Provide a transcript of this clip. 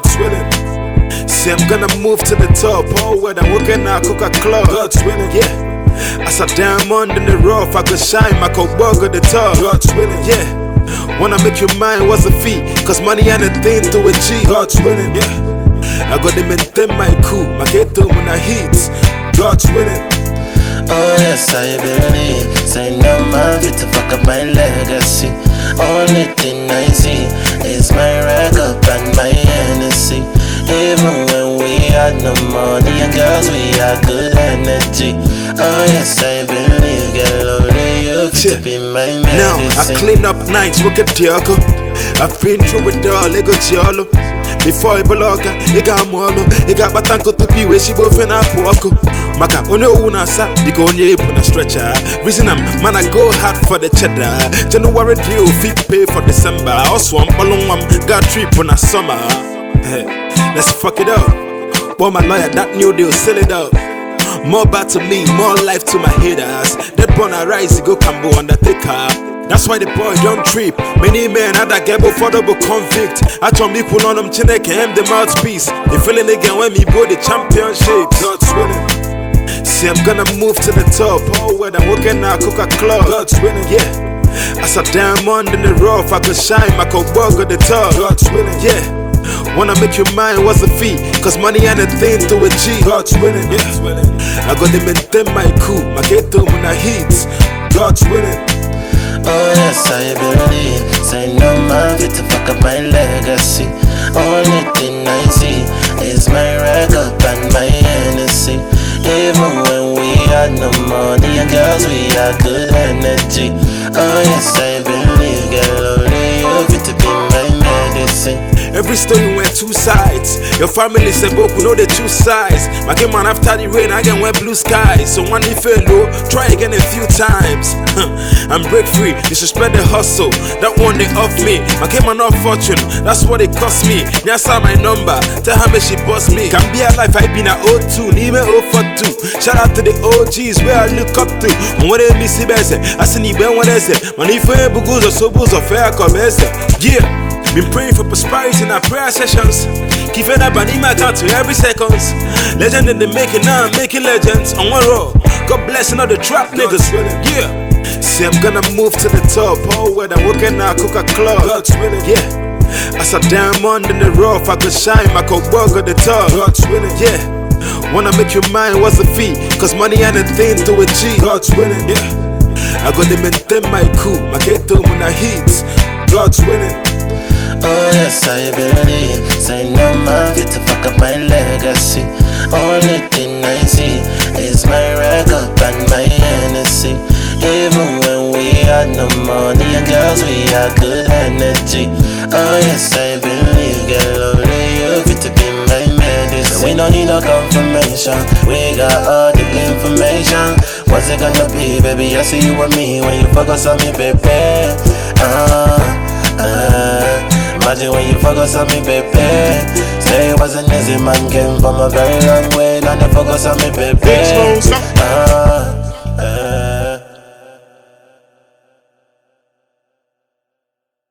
God's willing. See, I'm gonna move to the top. Oh, where I'm working at Coca Club. God's willing, yeah. As a diamond in the rough, I could shine, I could bug at the top. God's willing, yeah. Wanna make you mine, what's the fee? Cause money ain't a thing to achieve. God's willing, yeah. I gotta maintain my cool, my ghetto when I heat. God's willing. Oh yes, I believe. Say no man to fuck up my legacy. Only thing I see is my record and my Hennessy. Even when we had no money and girls, we had good energy. Oh yes, I believe. Girl, only you to be my Now I medicine. clean up nights, look at Diego. I've been through it all, Lego Chiolo. Before I bloga, I got molo, I got batanko to be where she both in a poco. Maka, only una sa, you go on a stretcher. Reason I'm, man, I go hard for the cheddar. January deal, fit pay for December. I also want balloon, got trip on a summer. Hey, let's fuck it up. Boy, my lawyer, that new deal, sell it up. More bad to me, more life to my haters. That born a rise, he go Cambo Undertaker. That's why the boy don't trip. Many men had a get before double convict. I told me pull on them him the mouthpiece. They feeling again when me boy the championship. God's willing. See, I'm gonna move to the top. Oh, where I'm working at Coca Club. God's willing, yeah. As a diamond in the rough, I could shine, I could bug at the top. God's willing, yeah. Wanna make you mine, what's the fee? Cause money ain't a thing to achieve. God's willing, yeah. I gotta maintain my cool, my ghetto when I heat. God's willing. Oh yes, I believe. Say no man fit to fuck up my legacy. Only thing I see is my record and Yes, I believe. Girl, only you fit to be my medicine. Every story went two sides. Your family said, Boku know the two sides. My game man, after the rain, I can wear blue skies. So it fell low, try again a few times. I'm break free, you should spread the hustle. That one they off me. My game man, not fortune, that's what it cost me. Nyasa my number, tell her she boss me. Can be a life, I been a O2, need me 042. Shout out to the OGs where I look up to. And what they miss, I see ni ben what I say. Man, if I bugus or so bugs or fair come, yeah. Been praying for prosperity in our prayer sessions. Giving up an email to every seconds. Legend in the making, now I'm making legends on one roll. God bless all the trap niggas. Yeah. See, I'm gonna move to the top. Oh, where I'm working at Coca Club. Yeah. As a diamond in the rough, I could shine, I could bug at the top. God's willing, yeah. Wanna make you mine, what's the fee? Cause money ain't a thing to achieve. God's willing, yeah. I gotta maintain my cool, my ghetto when I heat. God's willing. Oh yes, I believe. Say no man fit to fuck up my legacy. Only thing I see is my record and my Hennessy. Even when we had no money and girls, we had good energy. Oh yes, I believe. Girl, only you fit to be my medicine. We don't need no confirmation. We got all the information. What's it gonna be, baby? I see you and me when you focus on me, baby. Ah. When you focus on me, baby. Say it wasn't easy, man. Came from a very long way. Now they focus on me, baby. Exposed. Ah,